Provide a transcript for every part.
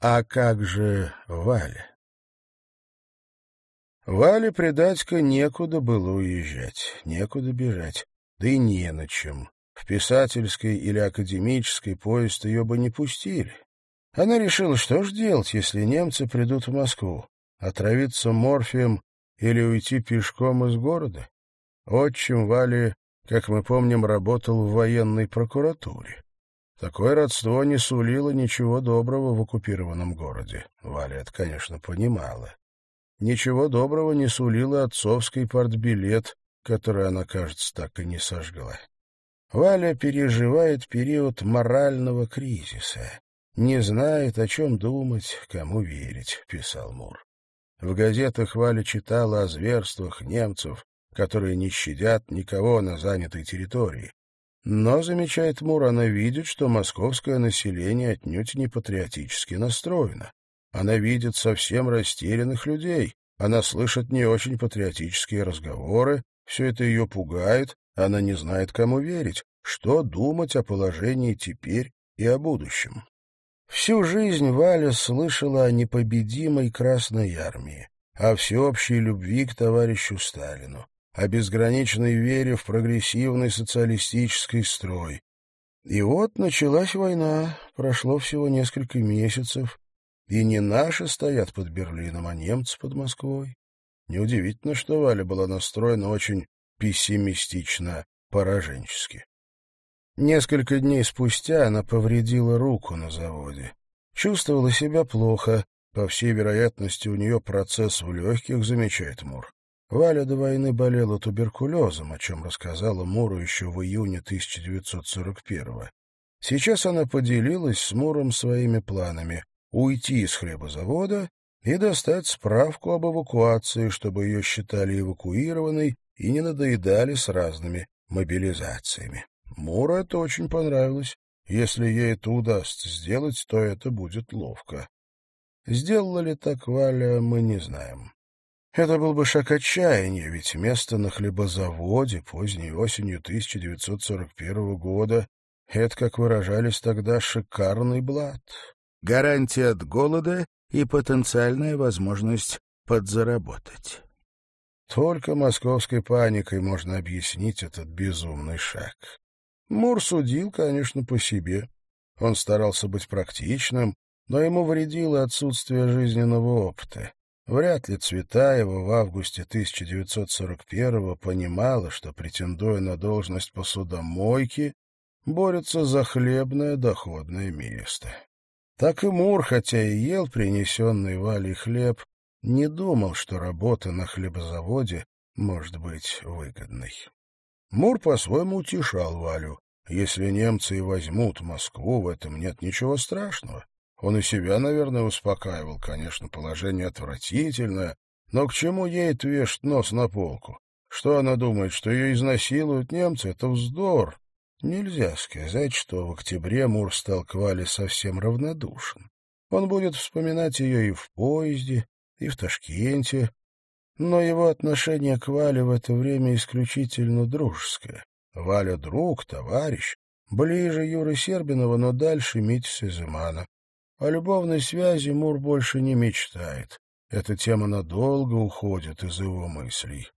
А как же Валя? Вале предатька некуда было уезжать, некуда бежать, да и не на чем. В писательской или академической поезд ее бы не пустили. Она решила, что ж делать, если немцы придут в Москву? Отравиться морфием или уйти пешком из города? Отчим Вали, как мы помним, работал в военной прокуратуре. Такое родство не сулило ничего доброго в оккупированном городе. Валя это, конечно, понимала. Ничего доброго не сулила отцовский портбилет, который она, кажется, так и не сожгла. Валя переживает период морального кризиса. Не знает, о чем думать, кому верить, — писал Мур. В газетах Валя читала о зверствах немцев, которые не щадят никого на занятой территории. Но, замечает Мур, она видит, что московское население отнюдь не патриотически настроено. Она видит совсем растерянных людей, она слышит не очень патриотические разговоры, все это ее пугает, она не знает, кому верить, что думать о положении теперь и о будущем. Всю жизнь Валя слышала о непобедимой Красной Армии, о всеобщей любви к товарищу Сталину, о безграничной вере в прогрессивный социалистический строй. И вот началась война, прошло всего несколько месяцев, и не наши стоят под Берлином, а немцы под Москвой. Неудивительно, что Валя была настроена очень пессимистично, пораженчески. Несколько дней спустя она повредила руку на заводе. Чувствовала себя плохо. По всей вероятности, у нее процесс в легких, замечает Мур. Валя до войны болела туберкулезом, о чем рассказала Муру еще в июне 1941-го. Сейчас она поделилась с Муром своими планами уйти из хлебозавода и достать справку об эвакуации, чтобы ее считали эвакуированной и не надоедали с разными мобилизациями. Муру это очень понравилось. Если ей это удастся сделать, то это будет ловко. Сделала ли так Валя, мы не знаем. Это был бы шаг отчаяния, ведь место на хлебозаводе поздней осенью 1941 года — это, как выражались тогда, шикарный блат гарантия от голода и потенциальная возможность подзаработать. Только московской паникой можно объяснить этот безумный шаг. Мур судил, конечно, по себе. Он старался быть практичным, но ему вредило отсутствие жизненного опыта. Вряд ли Цветаева в августе 1941-го понимала, что, претендуя на должность посудомойки, борется за хлебное доходное место. Так и Мур, хотя и ел принесенный Валей хлеб, не думал, что работа на хлебозаводе может быть выгодной. Мур по-своему утешал Валю. Если немцы и возьмут Москву, в этом нет ничего страшного. Он и себя, наверное, успокаивал. Конечно, положение отвратительное, но к чему ей вешать нос на полку? Что она думает, что ее изнасилуют немцы? Это вздор. Нельзя сказать, что в октябре Мур стал к Вале совсем равнодушен. Он будет вспоминать ее и в поезде, и в Ташкенте, но его отношение к Вале в это время исключительно дружеское. Валя — друг, товарищ, ближе Юры Сербинова, но дальше Мити Сеземана. О любовной связи Мур больше не мечтает. Эта тема надолго уходит из его мыслей.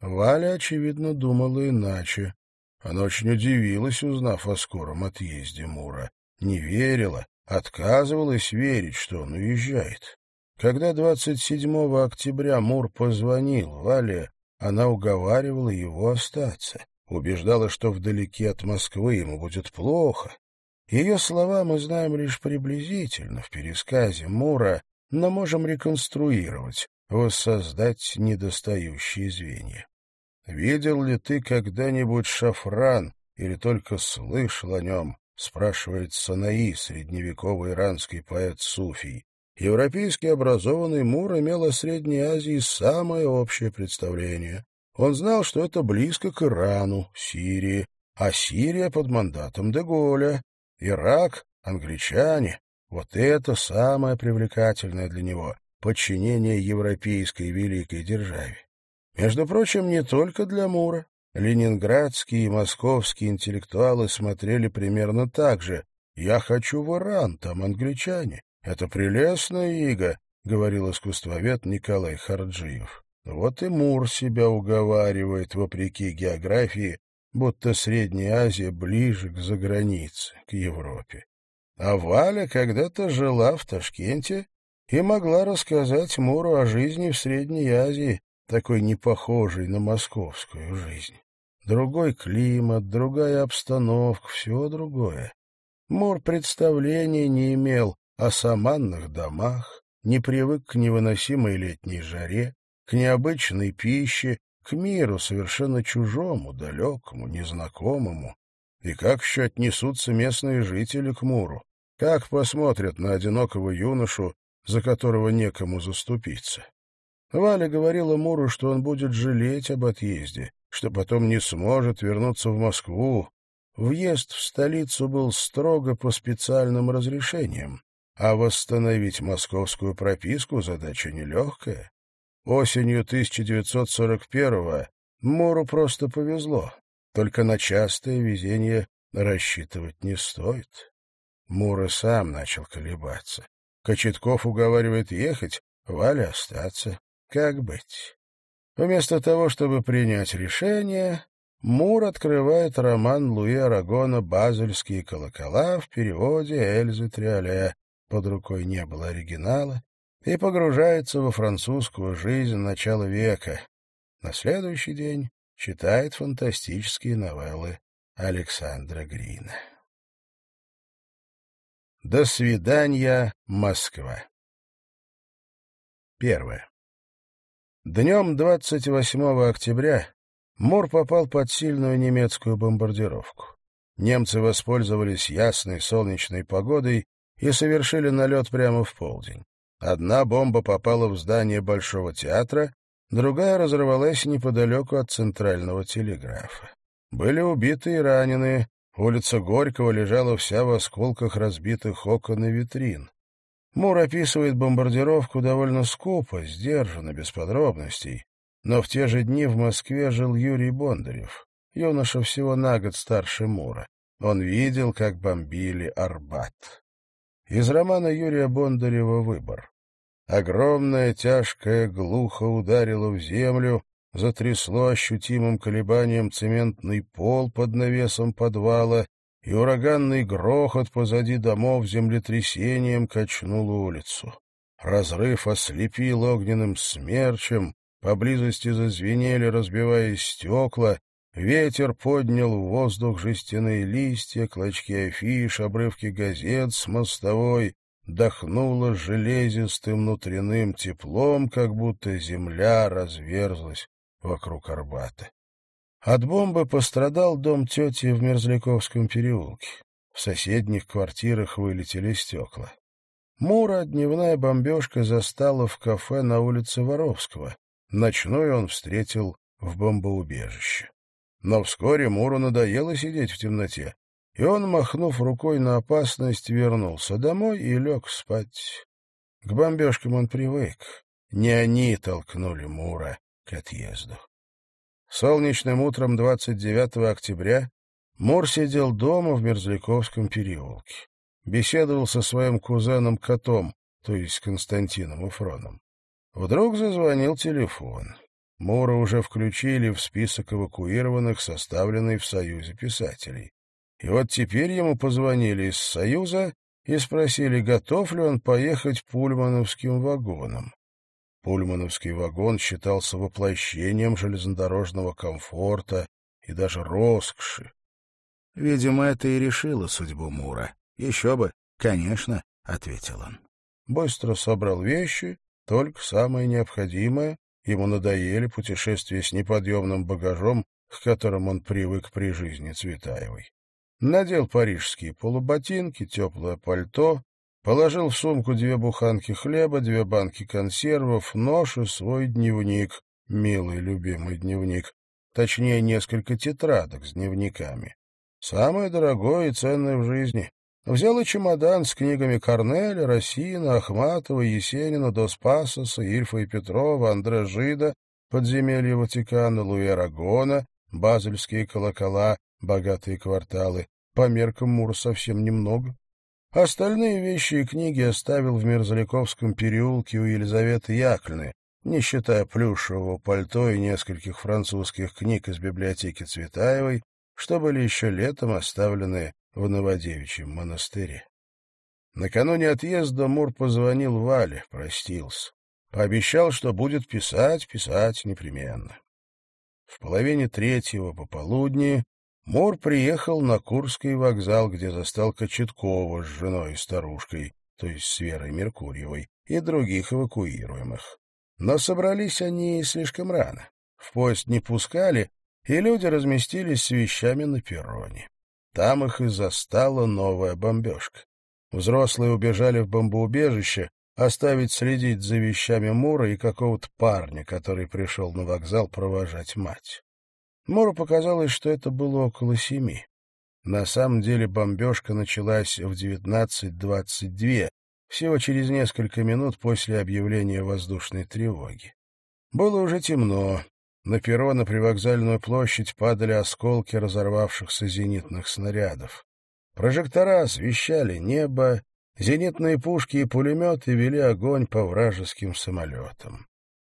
Валя, очевидно, думала иначе. Она очень удивилась, узнав о скором отъезде Мура. Не верила, отказывалась верить, что он уезжает. Когда 27 октября Мур позвонил Вале, она уговаривала его остаться, убеждала, что вдалеке от Москвы ему будет плохо. Ее слова мы знаем лишь приблизительно в пересказе Мура, но можем реконструировать, воссоздать недостающие звенья. «Видел ли ты когда-нибудь шафран или только слышал о нем?» — спрашивает Санаи, средневековый иранский поэт Суфий. Европейский образованный Мур имел о Средней Азии самое общее представление. Он знал, что это близко к Ирану, Сирии, а Сирия под мандатом Деголя, Ирак, англичане. Вот это самое привлекательное для него — подчинение европейской великой державе. Между прочим, не только для Мура. Ленинградские и московские интеллектуалы смотрели примерно так же. «Я хочу в Иран, там англичане. Это прелестная ига, — говорил искусствовед Николай Харджиев. Вот и Мур себя уговаривает, вопреки географии, будто Средняя Азия ближе к загранице, к Европе. А Валя когда-то жила в Ташкенте и могла рассказать Муру о жизни в Средней Азии, такой не похожей на московскую жизнь. Другой климат, другая обстановка, все другое. Мур представления не имел о саманных домах, не привык к невыносимой летней жаре, к необычной пище, к миру совершенно чужому, далекому, незнакомому. И как еще отнесутся местные жители к Муру? Как посмотрят на одинокого юношу, за которого некому заступиться? Валя говорила Муру, что он будет жалеть об отъезде, что потом не сможет вернуться в Москву. Въезд в столицу был строго по специальным разрешениям. А восстановить московскую прописку задача нелегкая. Осенью 1941-го Муру просто повезло. Только на частое везение рассчитывать не стоит. Мура сам начал колебаться. Кочетков уговаривает ехать, Валя остаться. Как быть? Вместо того, чтобы принять решение, Мур открывает роман Луи Арагона «Базельские колокола» в переводе Эльзы Триоле, под рукой не было оригинала, и погружается во французскую жизнь начала века. На следующий день читает фантастические новеллы Александра Грина. До свидания, Москва. Первое. Днем 28 октября Мур попал под сильную немецкую бомбардировку. Немцы воспользовались ясной солнечной погодой и совершили налет прямо в полдень. Одна бомба попала в здание Большого театра, другая разорвалась неподалеку от центрального телеграфа. Были убиты и раненые, улица Горького лежала вся в осколках разбитых окон и витрин. Мур описывает бомбардировку довольно скупо, сдержанно, без подробностей. Но в те же дни в Москве жил Юрий Бондарев, юноша всего на год старше Мура. Он видел, как бомбили Арбат. Из романа Юрия Бондарева «Выбор». Огромная, тяжкая, глухо ударила в землю, затрясло ощутимым колебанием цементный пол под навесом подвала, и ураганный грохот позади домов землетрясением качнул улицу. Разрыв ослепил огненным смерчем, поблизости зазвенели, разбиваясь стекла, Ветер поднял в воздух жестяные листья, клочки афиш, обрывки газет с мостовой, дохнуло железистым внутренним теплом, как будто земля разверзлась вокруг Арбата. От бомбы пострадал дом тети в Мерзляковском переулке. В соседних квартирах вылетели стекла. Мура дневная бомбежка застала в кафе на улице Воровского. Ночной он встретил в бомбоубежище. Но вскоре Муру надоело сидеть в темноте, и он, махнув рукой на опасность, вернулся домой и лег спать. К бомбежкам он привык. Не они толкнули Мура к отъезду. Солнечным утром 29 октября Мур сидел дома в Мерзляковском переулке. Беседовал со своим кузеном-котом, то есть Константином Уфроном. Вдруг зазвонил телефон. Мура уже включили в список эвакуированных, составленный в Союзе писателей. И вот теперь ему позвонили из Союза и спросили, готов ли он поехать пульмановским вагоном. Пульмановский вагон считался воплощением железнодорожного комфорта и даже роскоши. Видимо, это и решило судьбу Мура. Еще бы, конечно, — ответил он. Быстро собрал вещи, только самое необходимое, Ему надоели путешествия с неподъемным багажом, к которым он привык при жизни Цветаевой. Надел парижские полуботинки, теплое пальто, положил в сумку две буханки хлеба, две банки консервов, нож и свой дневник, милый любимый дневник, точнее, несколько тетрадок с дневниками. Самое дорогое и ценное в жизни. Взял и чемодан с книгами Корнеля, Рассина, Ахматова, Есенина, Дос Пасоса, Ильфа и Петрова, Андре Жида, «Подземелье Ватикана», Луи Арагона, «Базельские колокола», «Богатые кварталы». По меркам Мура совсем немного. Остальные вещи и книги оставил в Мерзляковском переулке у Елизаветы Яковлевны, не считая плюшевого пальто и нескольких французских книг из библиотеки Цветаевой, что были еще летом оставлены в Новодевичьем монастыре. Накануне отъезда Мур позвонил Вале, простился. Пообещал, что будет писать, писать непременно. В половине третьего пополудни Мур приехал на Курский вокзал, где застал Кочеткова с женой и старушкой, то есть с Верой Меркурьевой, и других эвакуируемых. Но собрались они слишком рано. В поезд не пускали, и люди разместились с вещами на перроне. Там их и застала новая бомбежка. Взрослые убежали в бомбоубежище, оставить следить за вещами Мура и какого-то парня, который пришел на вокзал провожать мать. Муру показалось, что это было около семи. На самом деле бомбежка началась в 19.22, всего через несколько минут после объявления воздушной тревоги. Было уже темно. На перрон на привокзальную площадь падали осколки разорвавшихся зенитных снарядов. Прожектора освещали небо, Зенитные пушки и пулеметы вели огонь по вражеским самолетам.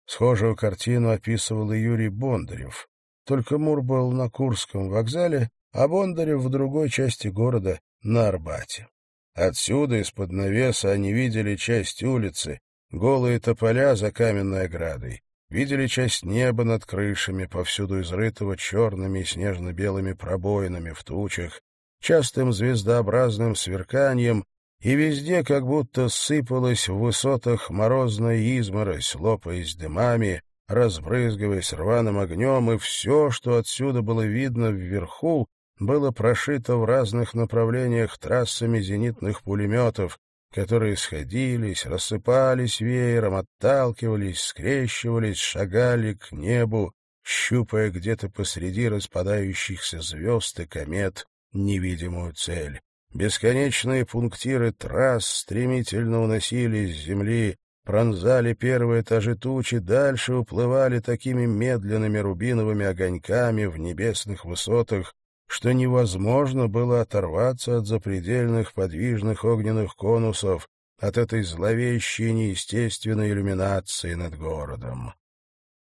Схожую картину описывал и Юрий Бондарев. Только Мур был на Курском вокзале, а Бондарев в другой части города, на Арбате. Отсюда, из-под навеса, они видели часть улицы, голые тополя за каменной оградой, видели часть неба над крышами, повсюду изрытого черными и снежно-белыми пробоинами в тучах, частым звездообразным сверканием и везде как будто сыпалась в высотах морозная изморозь, лопаясь дымами, разбрызгиваясь рваным огнем, и все, что отсюда было видно вверху, было прошито в разных направлениях трассами зенитных пулеметов, которые сходились, рассыпались веером, отталкивались, скрещивались, шагали к небу, щупая где-то посреди распадающихся звезд и комет невидимую цель. Бесконечные пунктиры трасс стремительно уносились с земли, пронзали первые этажи тучи, дальше уплывали такими медленными рубиновыми огоньками в небесных высотах, что невозможно было оторваться от запредельных подвижных огненных конусов, от этой зловещей неестественной иллюминации над городом.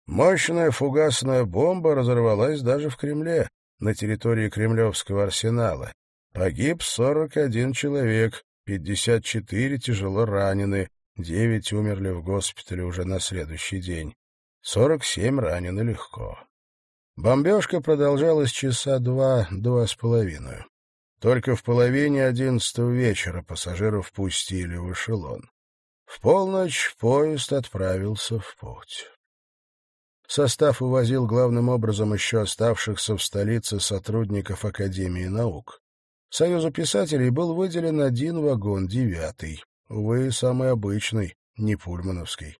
Мощная фугасная бомба разорвалась даже в Кремле, на территории Кремлевского арсенала. Погиб 41 человек, 54 тяжело ранены, 9 умерли в госпитале уже на следующий день. 47 ранены легко. Бомбежка продолжалась часа два-два с половиной. Только в половине одиннадцатого вечера пассажиров пустили в эшелон. В полночь поезд отправился в путь. Состав увозил главным образом еще оставшихся в столице сотрудников Академии наук. Союзу писателей был выделен один вагон, девятый. Увы, самый обычный, не пульмановский.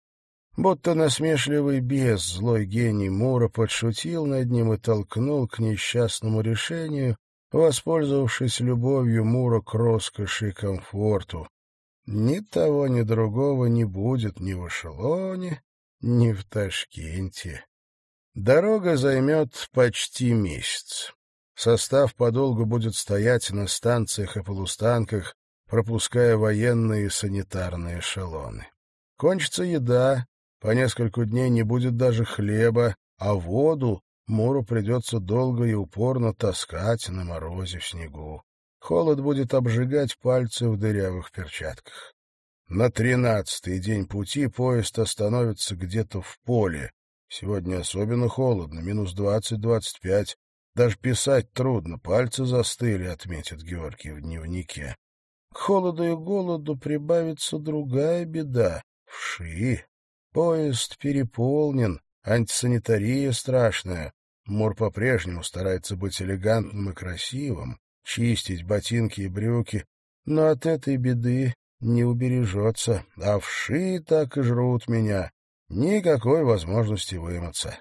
Будто насмешливый бес, злой гений Мура подшутил над ним и толкнул к несчастному решению, воспользовавшись любовью Мура к роскоши и комфорту. Ни того, ни другого не будет ни в эшелоне, ни в Ташкенте. Дорога займет почти месяц. Состав подолгу будет стоять на станциях и полустанках, пропуская военные и санитарные эшелоны. Кончится еда, по нескольку дней не будет даже хлеба, а воду Муру придется долго и упорно таскать на морозе в снегу. Холод будет обжигать пальцы в дырявых перчатках. На тринадцатый день пути поезд остановится где-то в поле. Сегодня особенно холодно, минус двадцать-двадцать пять. Даже писать трудно, пальцы застыли, отметит Георгий в дневнике. К холоду и голоду прибавится другая беда — вши. Поезд переполнен, антисанитария страшная. Мур по-прежнему старается быть элегантным и красивым, чистить ботинки и брюки, но от этой беды не убережется, а вши так и жрут меня. Никакой возможности вымыться.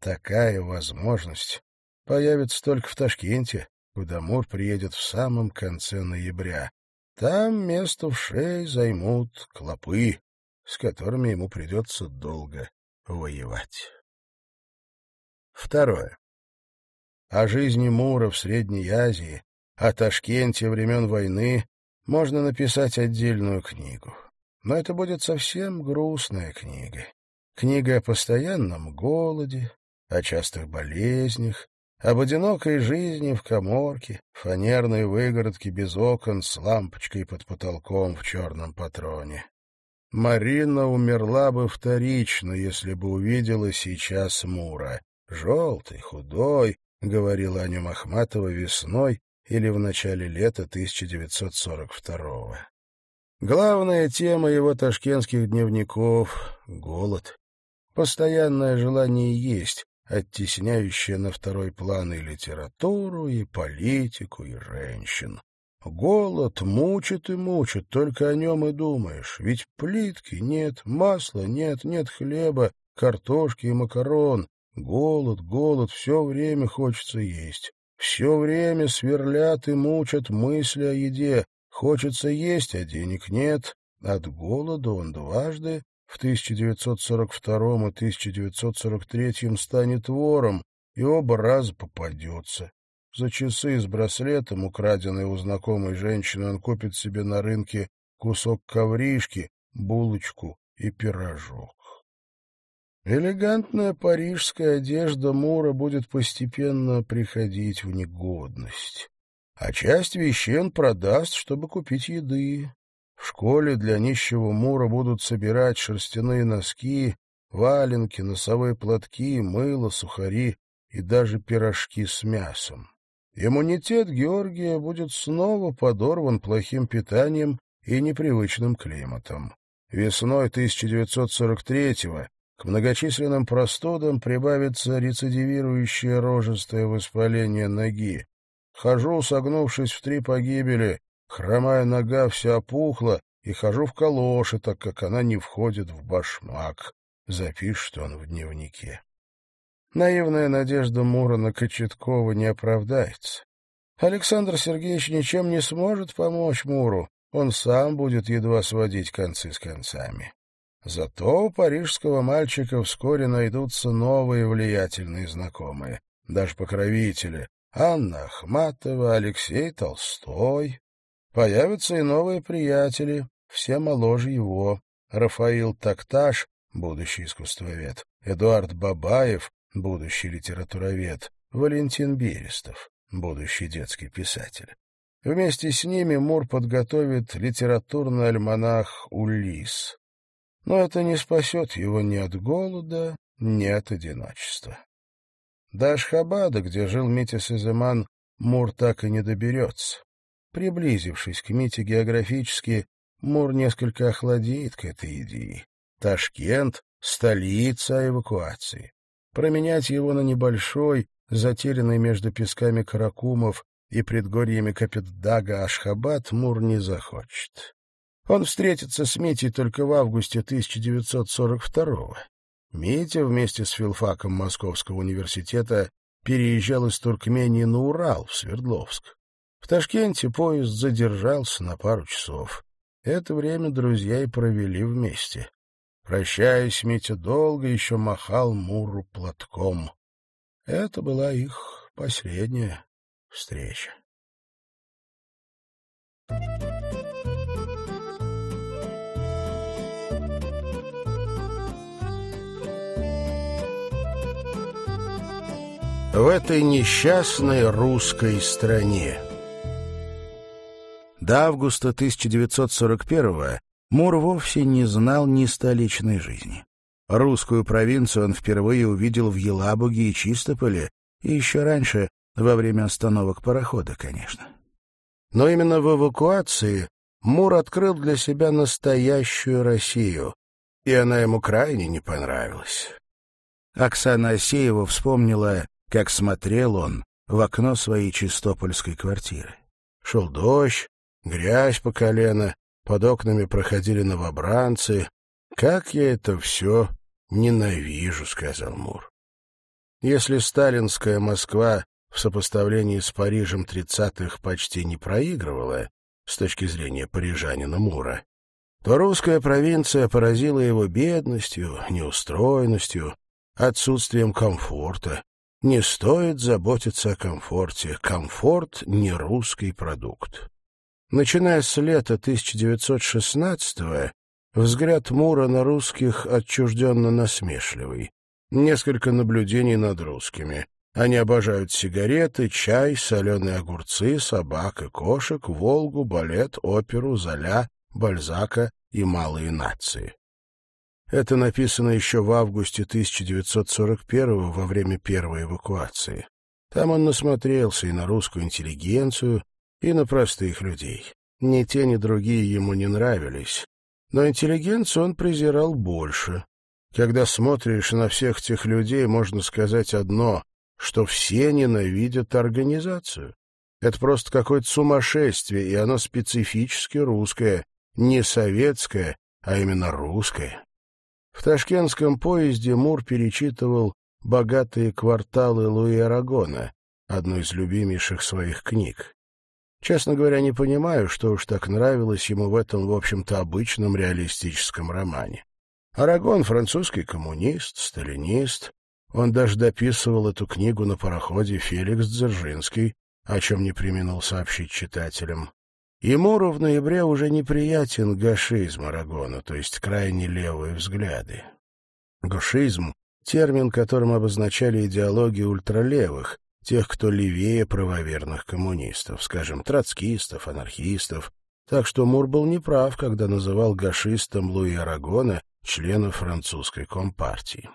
Такая возможность появится только в Ташкенте, куда Мур приедет в самом конце ноября. Там место в шее займут клопы, с которыми ему придется долго воевать. Второе. О жизни Мура в Средней Азии, о Ташкенте времен войны можно написать отдельную книгу. Но это будет совсем грустная книга. Книга о постоянном голоде, о частых болезнях, об одинокой жизни в коморке, фанерной выгородке без окон с лампочкой под потолком в черном патроне. Марина умерла бы вторично, если бы увидела сейчас Мура. Желтый, худой, — говорила о нем Ахматова весной или в начале лета 1942-го. Главная тема его ташкентских дневников — голод. Постоянное желание есть, оттесняющее на второй план и литературу, и политику, и женщин. Голод мучит и мучит, только о нем и думаешь. Ведь плитки нет, масла нет, нет хлеба, картошки и макарон. Голод, голод, все время хочется есть. Все время сверлят и мучат мысли о еде. Хочется есть, а денег нет. От голода он дважды, в 1942 и 1943 станет вором, и оба раза попадется. За часы с браслетом, украденные у знакомой женщины, он купит себе на рынке кусок ковришки, булочку и пирожок. Элегантная парижская одежда Мура будет постепенно приходить в негодность, а часть вещей он продаст, чтобы купить еды. В школе для нищего Мура будут собирать шерстяные носки, валенки, носовые платки, мыло, сухари и даже пирожки с мясом. Иммунитет Георгия будет снова подорван плохим питанием и непривычным климатом. Весной 1943-го к многочисленным простудам прибавится рецидивирующее рожистое воспаление ноги. Хожу, согнувшись в три погибели, хромая нога вся опухла, и хожу в калоши, так как она не входит в башмак, запишет он в дневнике. Наивная надежда Мурона Кочеткова не оправдается. Александр Сергеевич ничем не сможет помочь Муру, он сам будет едва сводить концы с концами. Зато у парижского мальчика вскоре найдутся новые влиятельные знакомые, даже покровители. Анна Ахматова, Алексей Толстой. Появятся и новые приятели, все моложе его. Рафаил Такташ, будущий искусствовед, Эдуард Бабаев, будущий литературовед, Валентин Берестов, будущий детский писатель. Вместе с ними Мур подготовит литературный альманах «Улис». Но это не спасет его ни от голода, ни от одиночества. До Ашхабада, где жил Митя Сиземан, Мур так и не доберется. Приблизившись к Мите географически, Мур несколько охладеет к этой идее. Ташкент — столица эвакуации. Променять его на небольшой, затерянный между песками Каракумов и предгорьями Капитдага Ашхабад Мур не захочет. Он встретится с Митей только в августе 1942-го. Митя вместе с филфаком Московского университета переезжал из Туркмении на Урал, в Свердловск. В Ташкенте поезд задержался на пару часов. Это время друзья и провели вместе. Прощаясь, Митя долго еще махал Муру платком. Это была их последняя встреча. В этой несчастной русской стране. До августа 1941-го Мур вовсе не знал ни столичной жизни. Русскую провинцию он впервые увидел в Елабуге и Чистополе, и еще раньше, во время остановок парохода, конечно. Но именно в эвакуации Мур открыл для себя настоящую Россию, и она ему крайне не понравилась. Оксана Асеева вспомнила, как смотрел он в окно своей чистопольской квартиры. Шел дождь, грязь по колено, под окнами проходили новобранцы. «Как я это все ненавижу», — сказал Мур. Если сталинская Москва в сопоставлении с Парижем тридцатых почти не проигрывала, с точки зрения парижанина Мура, то русская провинция поразила его бедностью, неустроенностью, отсутствием комфорта. Не стоит заботиться о комфорте. Комфорт — не русский продукт. Начиная с лета 1916-го, взгляд Мура на русских отчужденно насмешливый. Несколько наблюдений над русскими. Они обожают сигареты, чай, соленые огурцы, собак и кошек, Волгу, балет, оперу, Золя, Бальзака и малые нации. Это написано еще в августе 1941 во время первой эвакуации. Там он насмотрелся и на русскую интеллигенцию, и на простых людей. Ни те, ни другие ему не нравились. Но интеллигенцию он презирал больше. Когда смотришь на всех тех людей, можно сказать одно, что все ненавидят организацию. Это просто какое-то сумасшествие, и оно специфически русское, не советское, а именно русское. В ташкентском поезде Мур перечитывал «Богатые кварталы Луи Арагона», одну из любимейших своих книг. Честно говоря, не понимаю, что уж так нравилось ему в этом, в общем-то, обычном реалистическом романе. Арагон — французский коммунист, сталинист. Он даже дописывал эту книгу на пароходе Феликс Дзержинский, о чем не применил сообщить читателям. Ему в ноябре уже неприятен гашизм Арагона, то есть крайне левые взгляды. Гашизм — термин, которым обозначали идеологии ультралевых, тех, кто левее правоверных коммунистов, скажем, троцкистов, анархистов. Так что Мур был неправ, когда называл гашистом Луи Арагона члена французской компартии.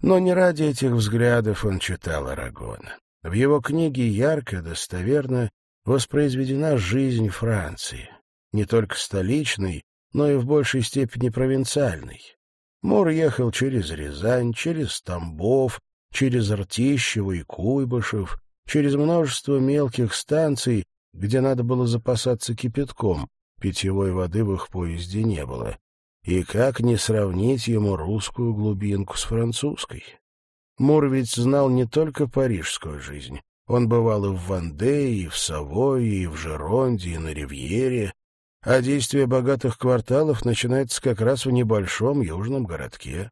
Но не ради этих взглядов он читал Арагона. В его книге ярко, достоверно воспроизведена жизнь Франции, не только столичной, но и в большей степени провинциальной. Мур ехал через Рязань, через Тамбов, через Ртищево и Куйбышев, через множество мелких станций, где надо было запасаться кипятком, питьевой воды в их поезде не было. И как не сравнить ему русскую глубинку с французской? Мур ведь знал не только парижскую жизнь. Он бывал и в Вандее, и в Савое, и в Жеронде, и на Ривьере, а действие богатых кварталов начинается как раз в небольшом южном городке.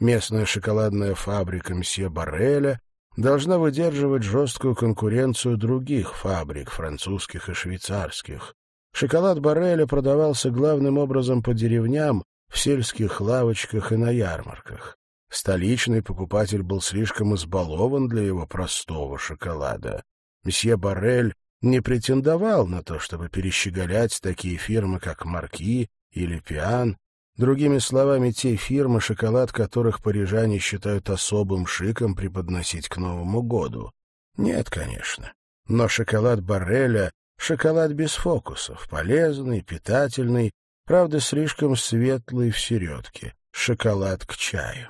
Местная шоколадная фабрика мсье Барреля должна выдерживать жесткую конкуренцию других фабрик, французских и швейцарских. Шоколад Барреля продавался главным образом по деревням, в сельских лавочках и на ярмарках. Столичный покупатель был слишком избалован для его простого шоколада. Месье Баррель не претендовал на то, чтобы перещеголять такие фирмы, как Марки или Пиан, другими словами, те фирмы, шоколад которых парижане считают особым шиком преподносить к Новому году. Нет, конечно. Но шоколад Барреля — шоколад без фокусов, полезный, питательный, правда, слишком светлый в середке, шоколад к чаю.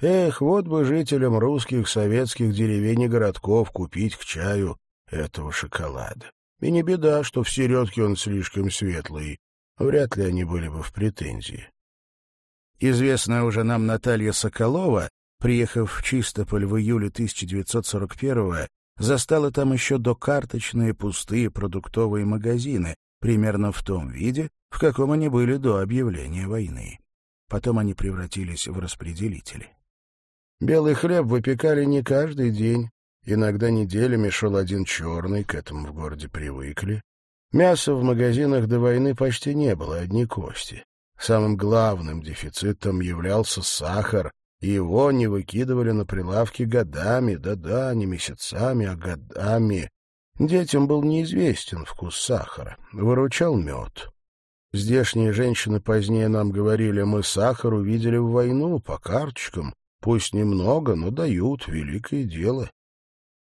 Эх, вот бы жителям русских советских деревень и городков купить к чаю этого шоколада. И не беда, что в середке он слишком светлый. Вряд ли они были бы в претензии. Известная уже нам Наталья Соколова, приехав в Чистополь в июле 1941-го, застала там еще докарточные пустые продуктовые магазины, примерно в том виде, в каком они были до объявления войны. Потом они превратились в распределители. Белый хлеб выпекали не каждый день. Иногда неделями шел один черный, к этому в городе привыкли. Мяса в магазинах до войны почти не было, одни кости. Самым главным дефицитом являлся сахар, и его не выкидывали на прилавки годами, да-да, не месяцами, а годами. Детям был неизвестен вкус сахара, выручал мед. Здешние женщины позднее нам говорили, мы сахар увидели в войну по карточкам, Пусть немного, но дают, великое дело.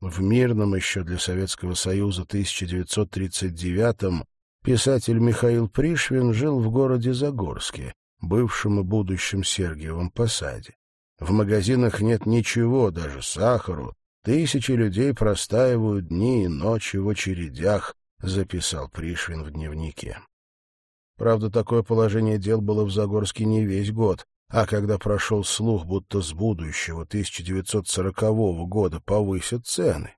В мирном еще для Советского Союза 1939-м писатель Михаил Пришвин жил в городе Загорске, бывшем и будущем Сергиевом Посаде. В магазинах нет ничего, даже сахару. Тысячи людей простаивают дни и ночи в очередях, записал Пришвин в дневнике. Правда, такое положение дел было в Загорске не весь год. А когда прошел слух, будто с будущего 1940 года повысят цены,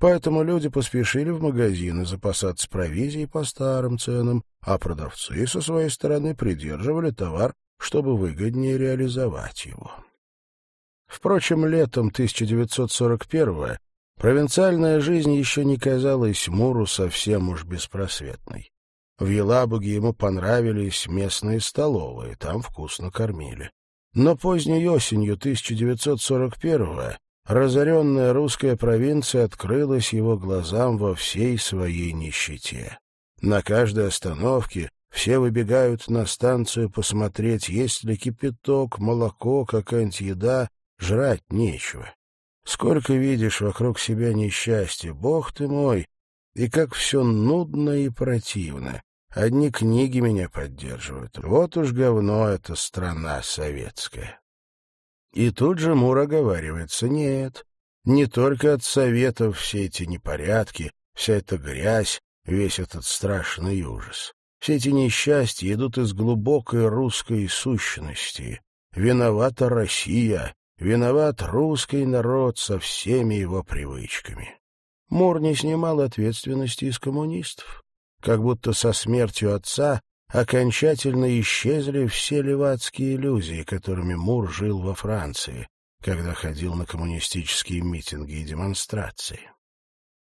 Поэтому люди поспешили в магазины запасаться провизией по старым ценам, а продавцы со своей стороны придерживали товар, чтобы выгоднее реализовать его. Впрочем, летом 1941-го Провинциальная жизнь еще не казалась Муру совсем уж беспросветной. В Елабуге ему понравились местные столовые, там вкусно кормили. Но поздней осенью 1941-го разоренная русская провинция открылась его глазам во всей своей нищете. На каждой остановке все выбегают на станцию посмотреть, есть ли кипяток, молоко, какая-нибудь еда, жрать нечего. Сколько видишь вокруг себя несчастья, бог ты мой, и как все нудно и противно. Одни книги меня поддерживают. Вот уж говно эта страна советская. И тут же Мур оговаривается. Нет, не только от советов все эти непорядки, вся эта грязь, весь этот страшный ужас. Все эти несчастья идут из глубокой русской сущности. Виновата Россия, Виноват русский народ со всеми его привычками. Мур не снимал ответственности из коммунистов. Как будто со смертью отца окончательно исчезли все левацкие иллюзии, которыми Мур жил во Франции, когда ходил на коммунистические митинги и демонстрации.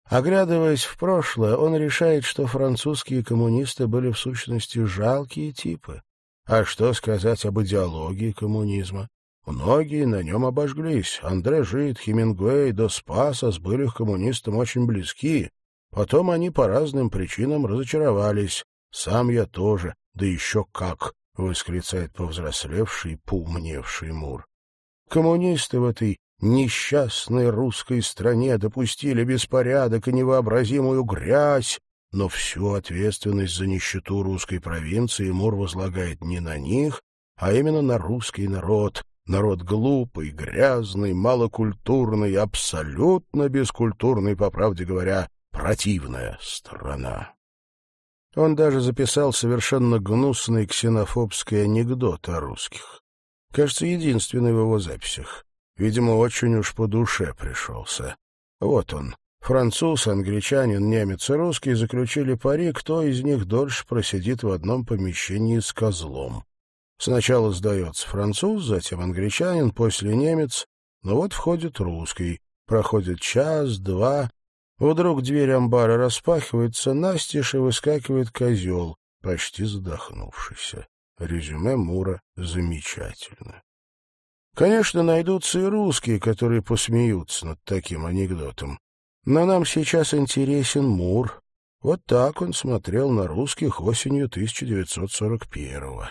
Оглядываясь в прошлое, он решает, что французские коммунисты были в сущности жалкие типы. А что сказать об идеологии коммунизма? Многие на нем обожглись. Андре Жид, Хемингуэй, до Спасос были к коммунистам очень близки. Потом они по разным причинам разочаровались. Сам я тоже, да еще как, — восклицает повзрослевший, поумневший Мур. Коммунисты в этой несчастной русской стране допустили беспорядок и невообразимую грязь, но всю ответственность за нищету русской провинции Мур возлагает не на них, а именно на русский народ, Народ глупый, грязный, малокультурный, абсолютно бескультурный, по правде говоря, противная страна. Он даже записал совершенно гнусный ксенофобский анекдот о русских. Кажется, единственный в его записях. Видимо, очень уж по душе пришелся. Вот он. Француз, англичанин, немец и русский заключили пари, кто из них дольше просидит в одном помещении с козлом. Сначала сдается француз, затем англичанин, после немец, но вот входит русский. Проходит час, два. Вдруг дверь амбара распахивается настежь и выскакивает козел, почти задохнувшийся. Резюме Мура замечательно. Конечно, найдутся и русские, которые посмеются над таким анекдотом. Но нам сейчас интересен Мур. Вот так он смотрел на русских осенью 1941-го.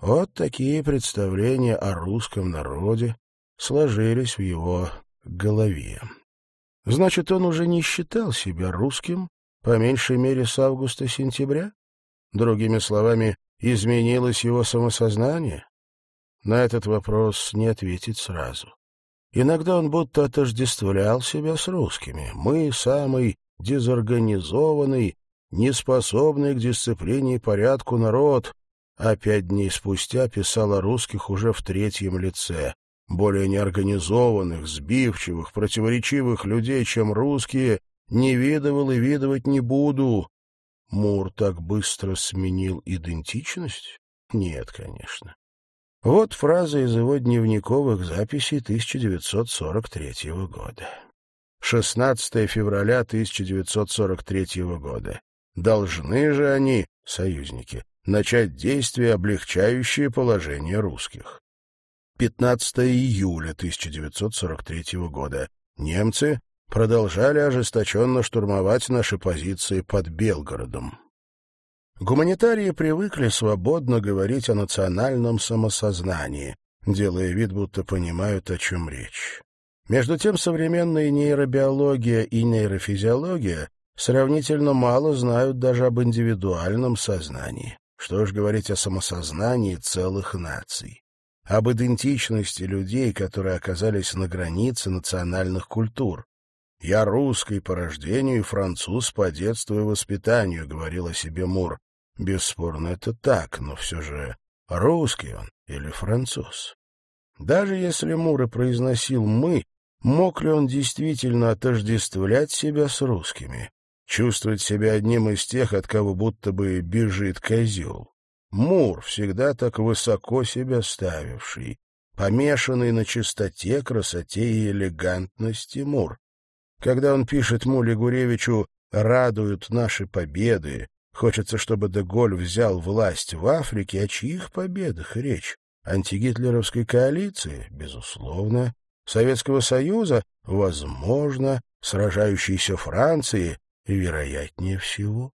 Вот такие представления о русском народе сложились в его голове. Значит, он уже не считал себя русским, по меньшей мере, с августа-сентября? Другими словами, изменилось его самосознание? На этот вопрос не ответить сразу. Иногда он будто отождествлял себя с русскими. Мы самый дезорганизованный, неспособный к дисциплине и порядку народ, а пять дней спустя писал о русских уже в третьем лице, более неорганизованных, сбивчивых, противоречивых людей, чем русские, не видывал и видывать не буду. Мур так быстро сменил идентичность? Нет, конечно. Вот фраза из его дневниковых записей 1943 года. 16 февраля 1943 года. Должны же они, союзники, начать действия, облегчающие положение русских. 15 июля 1943 года. Немцы продолжали ожесточенно штурмовать наши позиции под Белгородом. Гуманитарии привыкли свободно говорить о национальном самосознании, делая вид, будто понимают, о чем речь. Между тем, современная нейробиология и нейрофизиология сравнительно мало знают даже об индивидуальном сознании. Что ж говорить о самосознании целых наций, об идентичности людей, которые оказались на границе национальных культур. «Я русский по рождению и француз по детству и воспитанию», — говорил о себе Мур. Бесспорно, это так, но все же русский он или француз. Даже если Мур и произносил «мы», мог ли он действительно отождествлять себя с русскими? чувствовать себя одним из тех, от кого будто бы бежит козел. Мур, всегда так высоко себя ставивший, помешанный на чистоте, красоте и элегантности Мур. Когда он пишет Муле Гуревичу «радуют наши победы», хочется, чтобы Деголь взял власть в Африке, о чьих победах речь? Антигитлеровской коалиции? Безусловно. Советского Союза? Возможно. Сражающейся Франции? Вероятнее всего.